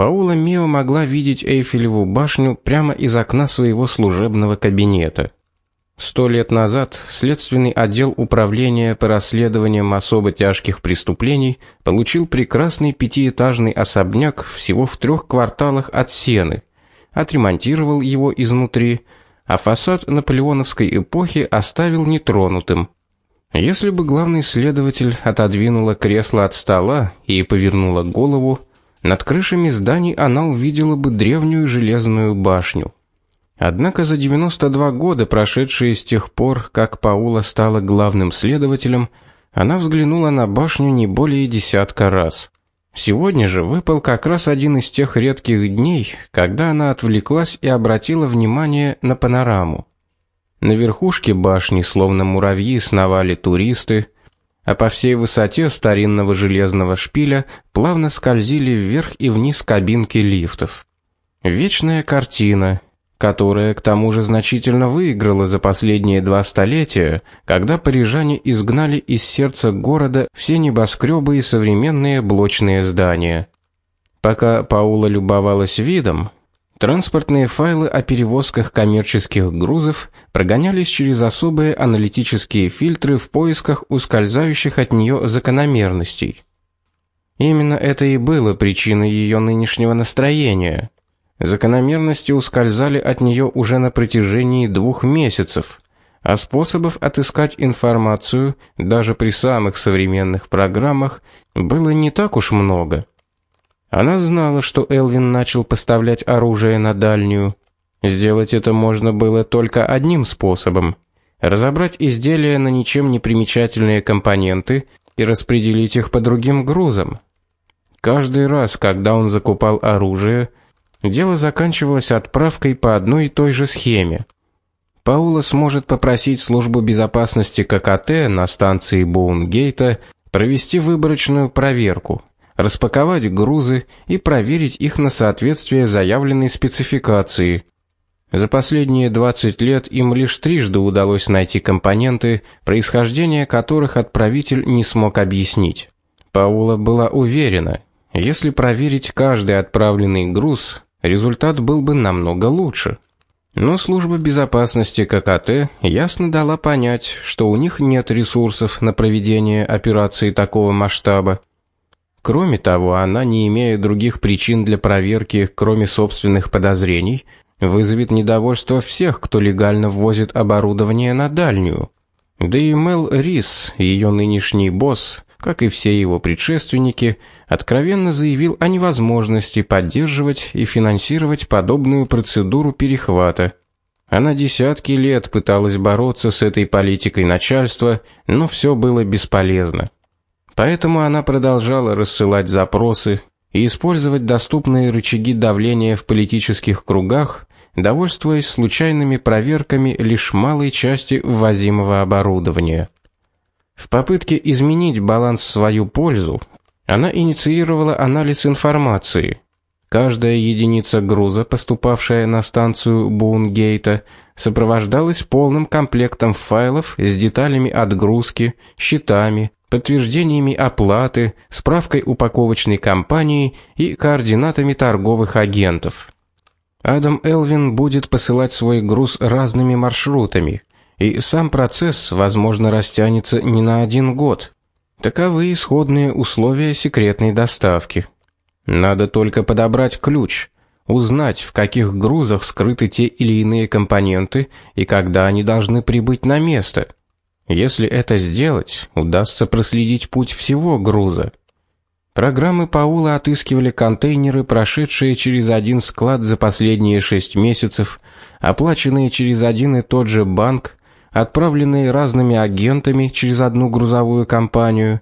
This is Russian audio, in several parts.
Паула Мио могла видеть Эйфелеву башню прямо из окна своего служебного кабинета. Сто лет назад следственный отдел управления по расследованиям особо тяжких преступлений получил прекрасный пятиэтажный особняк всего в трех кварталах от Сены, отремонтировал его изнутри, а фасад наполеоновской эпохи оставил нетронутым. Если бы главный следователь отодвинула кресло от стола и повернула голову, над крышами зданий она увидела бы древнюю железную башню. Однако за 92 года, прошедшие с тех пор, как Паула стала главным следователем, она взглянула на башню не более десятка раз. Сегодня же выпал как раз один из тех редких дней, когда она отвлеклась и обратила внимание на панораму. На верхушке башни, словно муравьи, сновали туристы, а по всей высоте старинного железного шпиля плавно скользили вверх и вниз кабинки лифтов. Вечная картина, которая к тому же значительно выиграла за последние два столетия, когда парижане изгнали из сердца города все небоскребы и современные блочные здания. Пока Паула любовалась видом, транспортные файлы о перевозках коммерческих грузов прогонялись через особые аналитические фильтры в поисках ускользающих от нее закономерностей. Именно это и было причиной ее нынешнего настроения. Закономерности ускользали от нее уже на протяжении двух месяцев, а способов отыскать информацию даже при самых современных программах было не так уж много. Она знала, что Элвин начал поставлять оружие на дальнюю. Сделать это можно было только одним способом: разобрать изделия на ничем не примечательные компоненты и распределить их по другим грузам. Каждый раз, когда он закупал оружие, Дело заканчивалось отправкой по одной и той же схеме. Паула сможет попросить службу безопасности ККТ на станции Боунгейта провести выборочную проверку, распаковать грузы и проверить их на соответствие заявленной спецификации. За последние 20 лет им лишь трижды удалось найти компоненты, происхождение которых отправитель не смог объяснить. Паула была уверена, если проверить каждый отправленный груз, результат был бы намного лучше. Но служба безопасности ККТ ясно дала понять, что у них нет ресурсов на проведение операции такого масштаба. Кроме того, она, не имея других причин для проверки, кроме собственных подозрений, вызовет недовольство всех, кто легально ввозит оборудование на дальнюю. Да и Мел Рис, ее нынешний босс, как и все его предшественники, откровенно заявил о невозможности поддерживать и финансировать подобную процедуру перехвата. Она десятки лет пыталась бороться с этой политикой начальства, но все было бесполезно. Поэтому она продолжала рассылать запросы и использовать доступные рычаги давления в политических кругах, довольствуясь случайными проверками лишь малой части ввозимого оборудования. В попытке изменить баланс в свою пользу, она инициировала анализ информации. Каждая единица груза, поступавшая на станцию Буунгейта, сопровождалась полным комплектом файлов с деталями отгрузки, счетами, подтверждениями оплаты, справкой упаковочной компании и координатами торговых агентов. Адам Элвин будет посылать свой груз разными маршрутами, и сам процесс, возможно, растянется не на один год. Таковы исходные условия секретной доставки. Надо только подобрать ключ, узнать, в каких грузах скрыты те или иные компоненты и когда они должны прибыть на место. Если это сделать, удастся проследить путь всего груза. Программы Паула отыскивали контейнеры, прошедшие через один склад за последние шесть месяцев, оплаченные через один и тот же банк, отправленные разными агентами через одну грузовую компанию,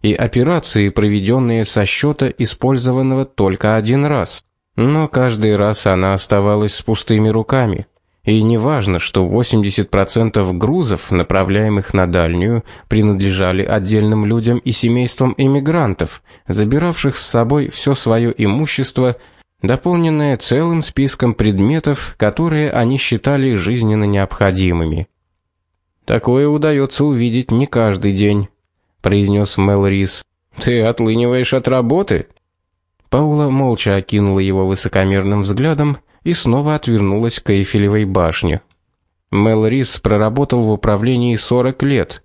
и операции, проведенные со счета использованного только один раз. Но каждый раз она оставалась с пустыми руками. И неважно, что 80% грузов, направляемых на дальнюю, принадлежали отдельным людям и семействам эмигрантов, забиравших с собой все свое имущество, дополненное целым списком предметов, которые они считали жизненно необходимыми. Такое удается увидеть не каждый день, произнес Мел Рис. Ты отлыниваешь от работы? Паула молча окинула его высокомерным взглядом и снова отвернулась к Эйфелевой башне. Мел Рис проработал в управлении 40 лет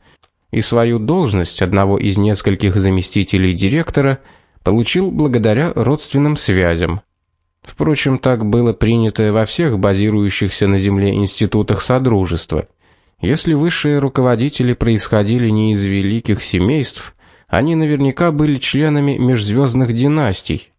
и свою должность одного из нескольких заместителей директора получил благодаря родственным связям. Впрочем, так было принято во всех базирующихся на земле институтах содружества. Если высшие руководители происходили не из великих семейств, они наверняка были членами межзвездных династий.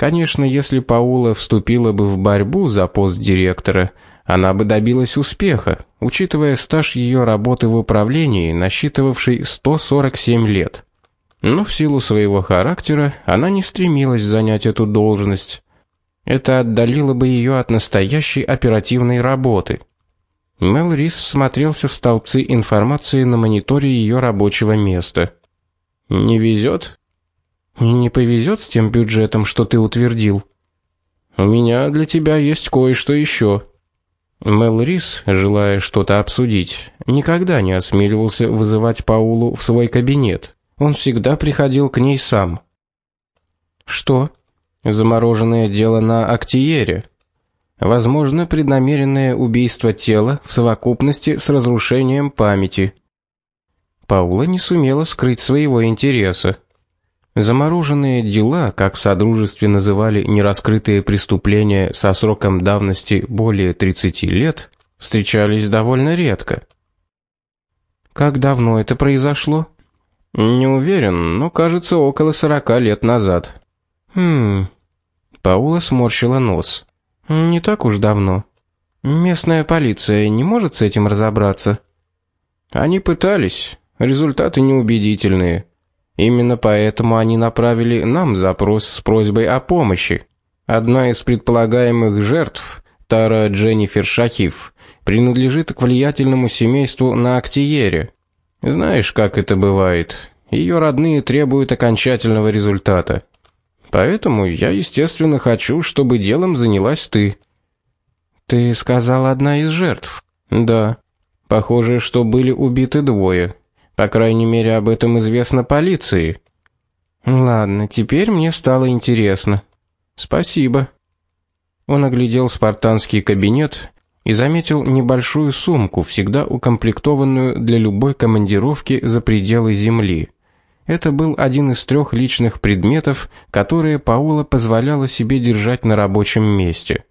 Конечно, если Паула вступила бы в борьбу за пост директора, она бы добилась успеха, учитывая стаж ее работы в управлении, насчитывавший 147 лет. Но в силу своего характера она не стремилась занять эту должность. Это отдалило бы ее от настоящей оперативной работы. Мел Рис смотрелся в столбцы информации на мониторе ее рабочего места. Не везет? Не повезет с тем бюджетом, что ты утвердил. У меня для тебя есть кое-что еще. Мел Рис, желая что-то обсудить, никогда не осмеливался вызывать Паулу в свой кабинет. Он всегда приходил к ней сам. Что? Замороженное дело на Актиере. Возможно, преднамеренное убийство тела в совокупности с разрушением памяти. Паула не сумела скрыть своего интереса. Замороженные дела, как в содружестве называли нераскрытые преступления со сроком давности более 30 лет, встречались довольно редко. Как давно это произошло? Не уверен, но, кажется, около 40 лет назад. Хм. Паула сморщила нос. Не так уж давно. Местная полиция не может с этим разобраться. Они пытались, результаты неубедительные. Именно поэтому они направили нам запрос с просьбой о помощи. Одна из предполагаемых жертв, Тара Дженнифер Шахиф, принадлежит к влиятельному семейству на Актиере. Знаешь, как это бывает? Ее родные требуют окончательного результата. Поэтому я, естественно, хочу, чтобы делом занялась ты. Ты сказал одна из жертв. Да. Похоже, что были убиты двое. По крайней мере, об этом известно полиции. Ладно, теперь мне стало интересно. Спасибо. Он оглядел спартанский кабинет и заметил небольшую сумку, всегда укомплектованную для любой командировки за пределы земли. Это был один из трех личных предметов, которые Паула позволяла себе держать на рабочем месте.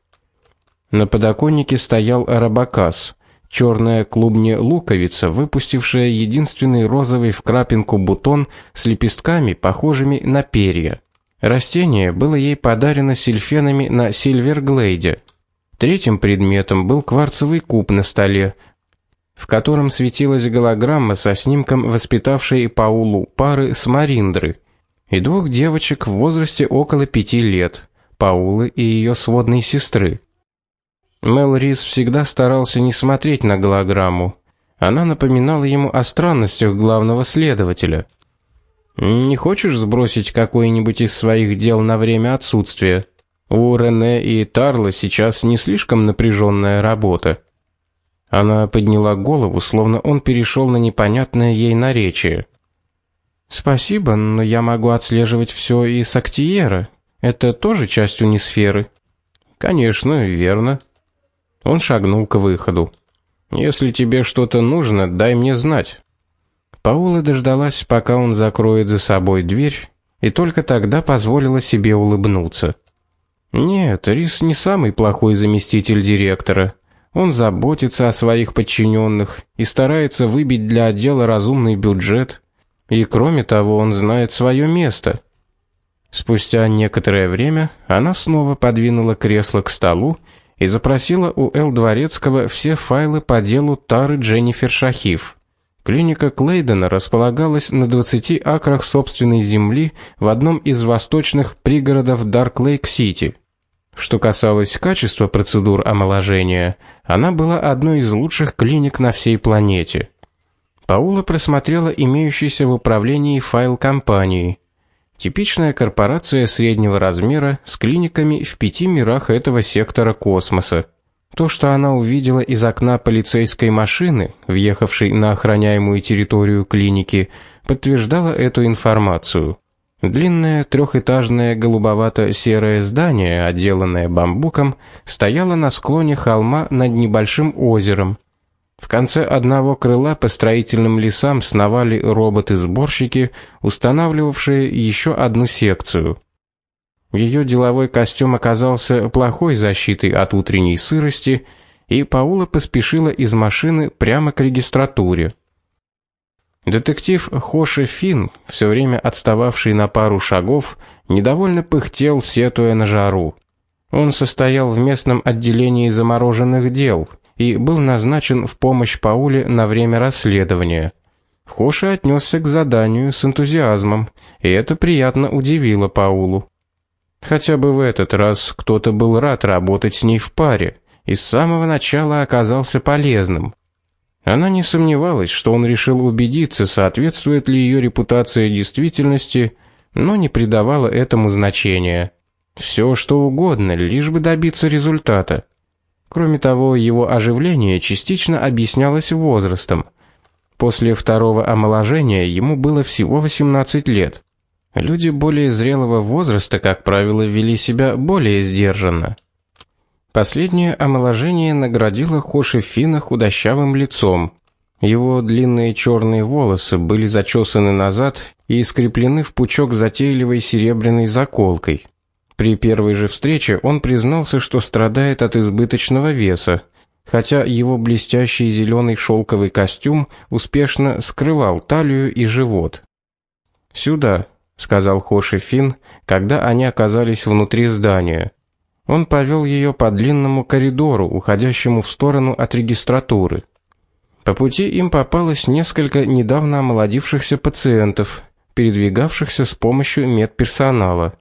На подоконнике стоял арабакас, черная клубня-луковица, выпустившая единственный розовый в крапинку бутон с лепестками, похожими на перья. Растение было ей подарено сильфенами на Сильверглейде. Третьим предметом был кварцевый куб на столе, в котором светилась голограмма со снимком воспитавшей Паулу пары с Мариндры и двух девочек в возрасте около пяти лет, Паулы и ее сводной сестры. Мел Рис всегда старался не смотреть на голограмму. Она напоминала ему о странностях главного следователя. Не хочешь сбросить какой-нибудь из своих дел на время отсутствия? У Рене и Тарла сейчас не слишком напряженная работа. Она подняла голову, словно он перешел на непонятное ей наречие. Спасибо, но я могу отслеживать все и с Актиера. Это тоже часть унисферы. Конечно, верно. Он шагнул к выходу. Если тебе что-то нужно, дай мне знать. Паула дождалась, пока он закроет за собой дверь, и только тогда позволила себе улыбнуться. Нет, Рис не самый плохой заместитель директора. Он заботится о своих подчиненных и старается выбить для отдела разумный бюджет. И кроме того, он знает свое место. Спустя некоторое время она снова подвинула кресло к столу и запросила у Эл Дворецкого все файлы по делу Тары Дженнифер Шахиф. Клиника Клейдена располагалась на 20 акрах собственной земли в одном из восточных пригородов Дарк-Лейк-Сити. Что касалось качества процедур омоложения, она была одной из лучших клиник на всей планете. Паула просмотрела имеющийся в управлении файл компании. Типичная корпорация среднего размера с клиниками в пяти мирах этого сектора космоса. То, что она увидела из окна полицейской машины, въехавшей на охраняемую территорию клиники, подтверждало эту информацию. Длинное трехэтажное голубовато-серое здание, отделанное бамбуком, стояло на склоне холма над небольшим озером. В конце одного крыла по строительным лесам сновали роботы-сборщики, устанавливавшие еще одну секцию. Ее деловой костюм оказался плохой защитой от утренней сырости, и Паула поспешила из машины прямо к регистратуре. Детектив Хоши Фин, все время отстававший на пару шагов, недовольно пыхтел, сетуя на жару. Он состоял в местном отделении замороженных дел и был назначен в помощь Пауле на время расследования. Хоши отнесся к заданию с энтузиазмом, и это приятно удивило Паулу. Хотя бы в этот раз кто-то был рад работать с ней в паре и с самого начала оказался полезным. Она не сомневалась, что он решил убедиться, соответствует ли ее репутация действительности, но не придавала этому значения. Все, что угодно, лишь бы добиться результата. Кроме того, его оживление частично объяснялось возрастом. После второго омоложения ему было всего 18 лет. Люди более зрелого возраста, как правило, вели себя более сдержанно. Последнее омоложение наградило Хоши Фина худощавым лицом. Его длинные черные волосы были зачесаны назад и скреплены в пучок затейливой серебряной заколкой. При первой же встрече он признался, что страдает от избыточного веса, хотя его блестящий зеленый шелковый костюм успешно скрывал талию и живот. "Сюда", сказал Хоши Фин, когда они оказались внутри здания. Он повел ее по длинному коридору, уходящему в сторону от регистратуры. По пути им попалось несколько недавно омолодившихся пациентов, передвигавшихся с помощью медперсонала.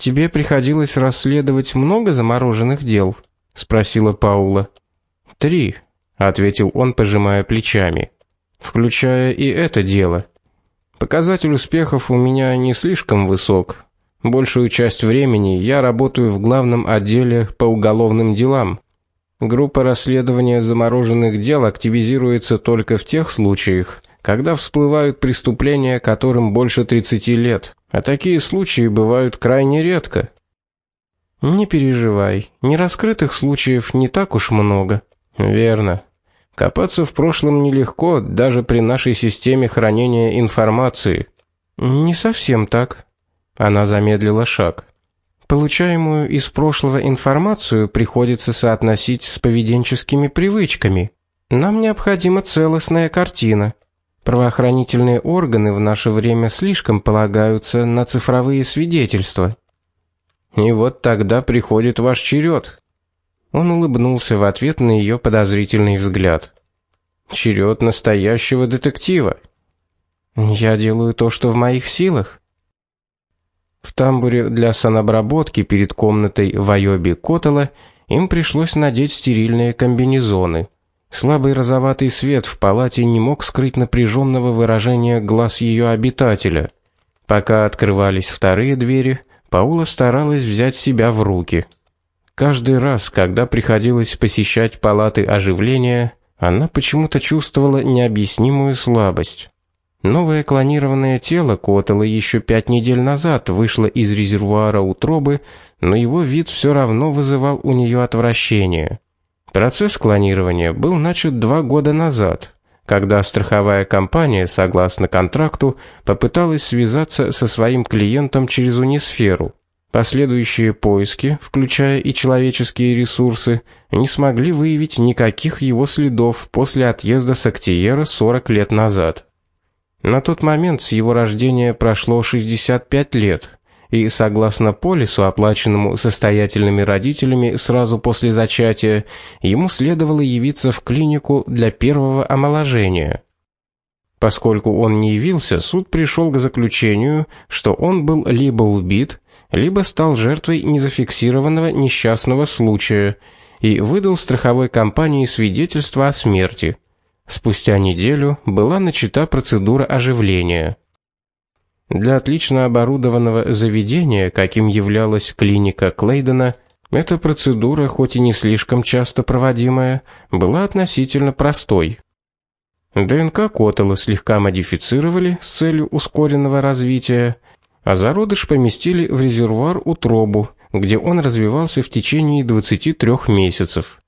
Тебе приходилось расследовать много замороженных дел, спросила Паула. Три, ответил он, пожимая плечами, включая и это дело. Показатель успехов у меня не слишком высок, Большую часть времени я работаю в главном отделе по уголовным делам. Группа расследования замороженных дел активизируется только в тех случаях, когда всплывают преступления, которым больше 30 лет. А такие случаи бывают крайне редко. Не переживай, нераскрытых случаев не так уж много. Верно. Копаться в прошлом нелегко даже при нашей системе хранения информации. Не совсем так. Она замедлила шаг. Получаемую из прошлого информацию приходится соотносить с поведенческими привычками. Нам необходима целостная картина. Правоохранительные органы в наше время слишком полагаются на цифровые свидетельства. И вот тогда приходит ваш черед. Он улыбнулся в ответ на ее подозрительный взгляд. Черед настоящего детектива. Я делаю то, что в моих силах. В тамбуре для санобработки перед комнатой в Айобе Котела им пришлось надеть стерильные комбинезоны. Слабый розоватый свет в палате не мог скрыть напряженного выражения глаз ее обитателя. Пока открывались вторые двери, Паула старалась взять себя в руки. Каждый раз, когда приходилось посещать палаты оживления, она почему-то чувствовала необъяснимую слабость. Новое клонированное тело Котела еще пять недель назад вышло из резервуара утробы, но его вид все равно вызывал у нее отвращение. Процесс клонирования был начат два года назад, когда страховая компания, согласно контракту, попыталась связаться со своим клиентом через Унисферу. Последующие поиски, включая и человеческие ресурсы, не смогли выявить никаких его следов после отъезда с Актиера 40 лет назад. На тот момент с его рождения прошло 65 лет, и согласно полису, оплаченному состоятельными родителями сразу после зачатия, ему следовало явиться в клинику для первого омоложения. Поскольку он не явился, суд пришел к заключению, что он был либо убит, либо стал жертвой незафиксированного несчастного случая и выдал страховой компании свидетельство о смерти. Спустя неделю была начата процедура оживления. Для отлично оборудованного заведения, каким являлась клиника Клейдена, эта процедура, хоть и не слишком часто проводимая, была относительно простой. ДНК Котела слегка модифицировали с целью ускоренного развития, а зародыш поместили в резервуар утробу, где он развивался в течение 23 месяцев.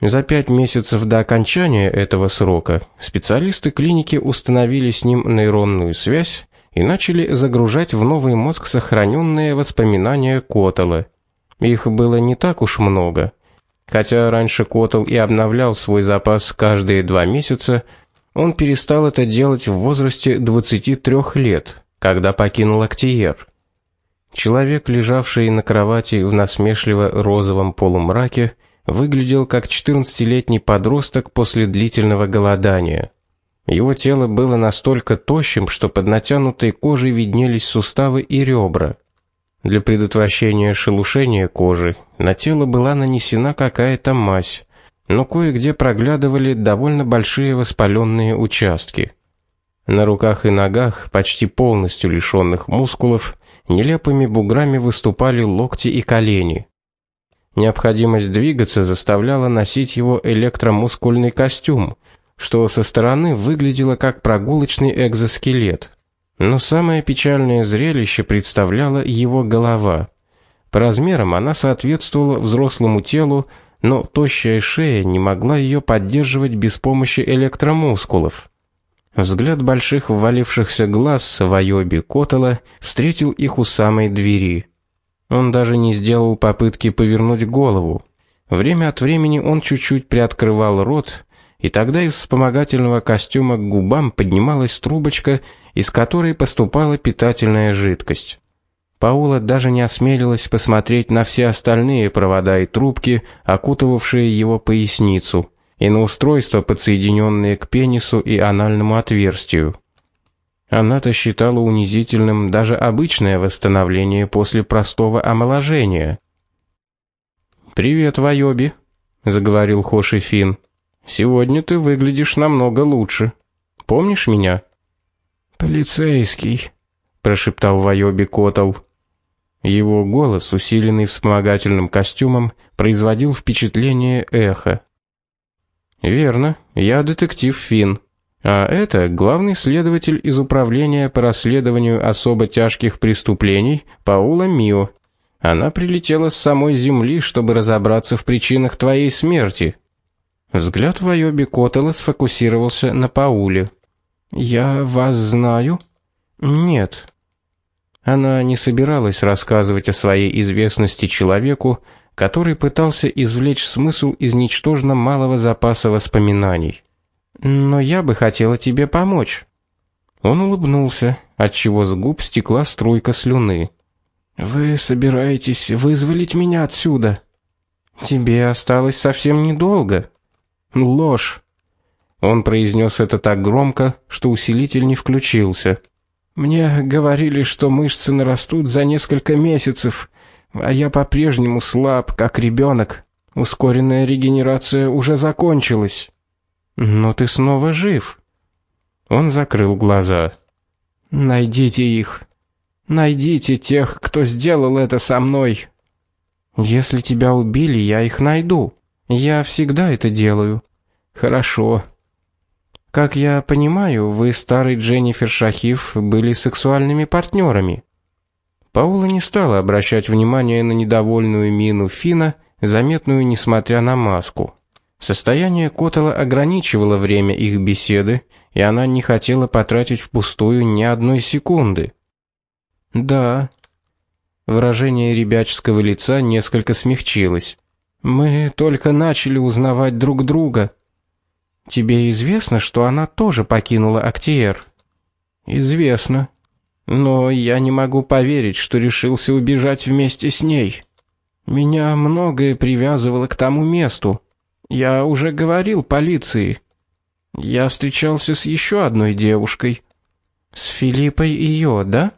За пять месяцев до окончания этого срока специалисты клиники установили с ним нейронную связь и начали загружать в новый мозг сохраненные воспоминания Котела. Их было не так уж много. Хотя раньше Котел и обновлял свой запас каждые два месяца, он перестал это делать в возрасте 23 лет, когда покинул Актиер. Человек, лежавший на кровати в насмешливо розовом полумраке, выглядел как 14-летний подросток после длительного голодания. Его тело было настолько тощим, что под натянутой кожей виднелись суставы и ребра. Для предотвращения шелушения кожи на тело была нанесена какая-то мазь, но кое-где проглядывали довольно большие воспаленные участки. На руках и ногах, почти полностью лишенных мускулов, нелепыми буграми выступали локти и колени. Необходимость двигаться заставляла носить его электромускульный костюм, что со стороны выглядело как прогулочный экзоскелет. Но самое печальное зрелище представляла его голова. По размерам она соответствовала взрослому телу, но тощая шея не могла ее поддерживать без помощи электромускулов. Взгляд больших ввалившихся глаз Вайоби Котела встретил их у самой двери. Он даже не сделал попытки повернуть голову. Время от времени он чуть-чуть приоткрывал рот, и тогда из вспомогательного костюма к губам поднималась трубочка, из которой поступала питательная жидкость. Паула даже не осмелилась посмотреть на все остальные провода и трубки, окутывавшие его поясницу, и на устройства, подсоединенные к пенису и анальному отверстию. Она-то считала унизительным даже обычное восстановление после простого омоложения. «Привет, Вайоби», — заговорил Хоши Фин. «Сегодня ты выглядишь намного лучше. Помнишь меня?» «Полицейский», — прошептал Вайоби Котл. Его голос, усиленный вспомогательным костюмом, производил впечатление эха. «Верно, я детектив Фин. А это главный следователь из управления по расследованию особо тяжких преступлений Паула Мио. Она прилетела с самой земли, чтобы разобраться в причинах твоей смерти. Взгляд Вайоби Котела сфокусировался на Пауле. Я вас знаю? Нет. Она не собиралась рассказывать о своей известности человеку, который пытался извлечь смысл из ничтожно малого запаса воспоминаний. Но я бы хотела тебе помочь. Он улыбнулся, отчего с губ стекла струйка слюны. Вы собираетесь вызволить меня отсюда? Тебе осталось совсем недолго. Ложь. Он произнес это так громко, что усилитель не включился. Мне говорили, что мышцы нарастут за несколько месяцев, а я по-прежнему слаб, как ребенок. Ускоренная регенерация уже закончилась. Но ты снова жив. Он закрыл глаза. Найдите их. Найдите тех, кто сделал это со мной. Если тебя убили, я их найду. Я всегда это делаю. Хорошо. Как я понимаю, вы старый Дженнифер Шахиф были сексуальными партнерами. Паула не стала обращать внимания на недовольную мину Фина, заметную несмотря на маску. Состояние Котела ограничивало время их беседы, и она не хотела потратить впустую ни одной секунды. Да. Выражение ребяческого лица несколько смягчилось. Мы только начали узнавать друг друга. Тебе известно, что она тоже покинула Актиер? Известно. Но я не могу поверить, что решился убежать вместе с ней. Меня многое привязывало к тому месту. Я уже говорил полиции. Я встречался с еще одной девушкой. С Филиппой ее, да?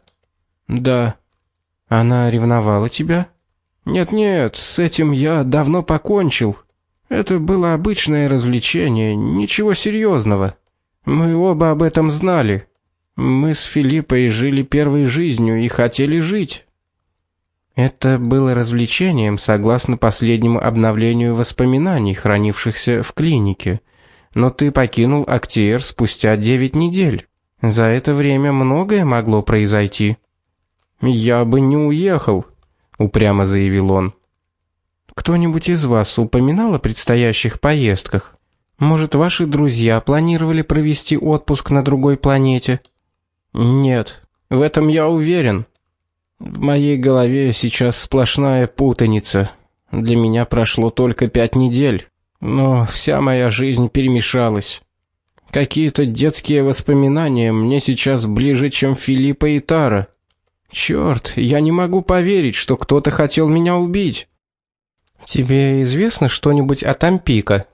Да. Она ревновала тебя? Нет-нет, с этим я давно покончил. Это было обычное развлечение, ничего серьезного. Мы оба об этом знали. Мы с Филиппой жили первой жизнью и хотели жить. Это было развлечением согласно последнему обновлению воспоминаний, хранившихся в клинике. но ты покинул Актиер спустя девять недель. За это время многое могло произойти. Я бы не уехал, упрямо заявил он. Кто-нибудь из вас упоминал о предстоящих поездках? Может, ваши друзья планировали провести отпуск на другой планете? Нет, в этом я уверен. В моей голове сейчас сплошная путаница. Для меня прошло только пять недель, но вся моя жизнь перемешалась. Какие-то детские воспоминания мне сейчас ближе, чем Филиппа и Тара. Черт, я не могу поверить, что кто-то хотел меня убить. Тебе известно что-нибудь о Тампико?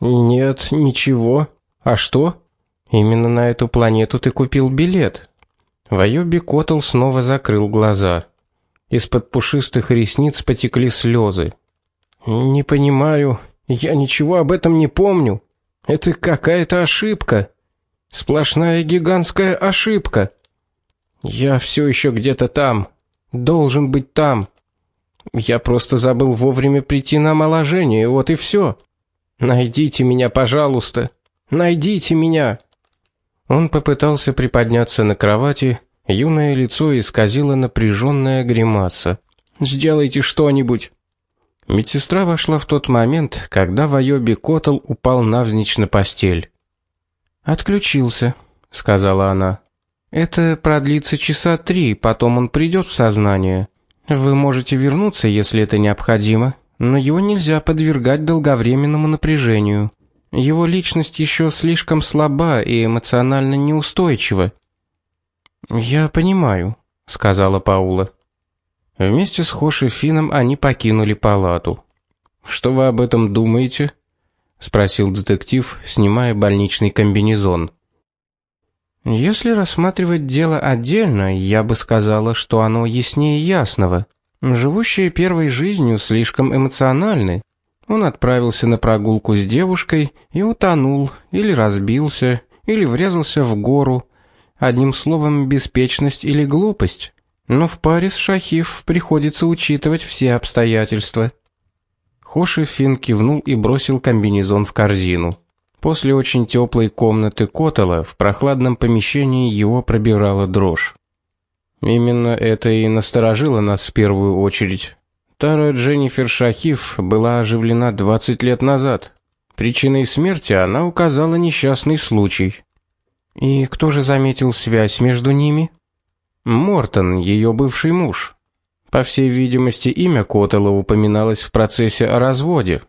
Нет, ничего. А что? Именно на эту планету ты купил билет. Вайоби Котл снова закрыл глаза. Из-под пушистых ресниц потекли слезы. Не понимаю, я ничего об этом не помню. Это какая-то ошибка. Сплошная гигантская ошибка. Я все еще где-то там. Должен быть там. Я просто забыл вовремя прийти на омоложение, вот и все. Найдите меня, пожалуйста. Найдите меня. Он попытался приподняться на кровати, юное лицо исказило напряженная гримаса. Сделайте что-нибудь. Медсестра вошла в тот момент, когда Вайоби Котл упал навзничь на постель. Отключился, сказала она. Это продлится часа три, потом он придет в сознание. Вы можете вернуться, если это необходимо, но его нельзя подвергать долговременному напряжению. Его личность еще слишком слаба и эмоционально неустойчива. Я понимаю, сказала Паула. Вместе с Хоши Фином они покинули палату. Что вы об этом думаете? спросил детектив, снимая больничный комбинезон. Если рассматривать дело отдельно, я бы сказала, что оно яснее ясного. Живущие первой жизнью слишком эмоциональны. Он отправился на прогулку с девушкой и утонул, или разбился, или врезался в гору. Одним словом, беспечность или глупость. Но в паре с Шахиф приходится учитывать все обстоятельства. Хоши Фин кивнул и бросил комбинезон в корзину. После очень теплой комнаты Котела в прохладном помещении его пробирала дрожь. Именно это и насторожило нас в первую очередь. Тара Дженнифер Шахиф была оживлена 20 лет назад. Причиной смерти она указала несчастный случай. И кто же заметил связь между ними? Мортон, ее бывший муж. По всей видимости, имя Котела упоминалось в процессе о разводе.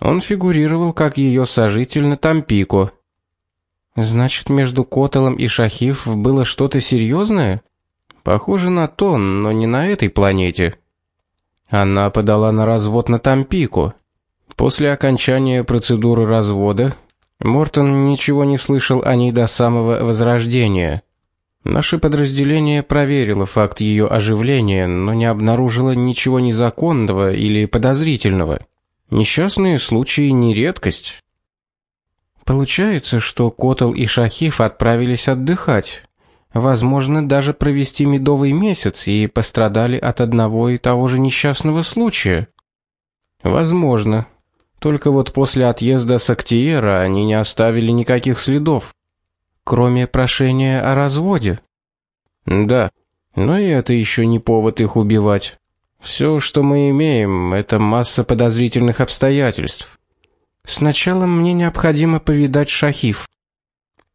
Он фигурировал как ее сожитель на Тампико. Значит, между Котелом и Шахиф было что-то серьезное? Похоже на то, но не на этой планете. Она подала на развод на Тампико. После окончания процедуры развода Мортон ничего не слышал о ней до самого возрождения. Наше подразделение проверило факт ее оживления, но не обнаружило ничего незаконного или подозрительного. Несчастные случаи не редкость. Получается, что Котел и Шахиф отправились отдыхать, возможно, даже провести медовый месяц и пострадали от одного и того же несчастного случая. Возможно. Только вот после отъезда с Актиера они не оставили никаких следов кроме прошения о разводе. Да. Но и это еще не повод их убивать. Все, что мы имеем, это масса подозрительных обстоятельств. Сначала мне необходимо повидать Шахиф.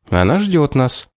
Она ждет нас.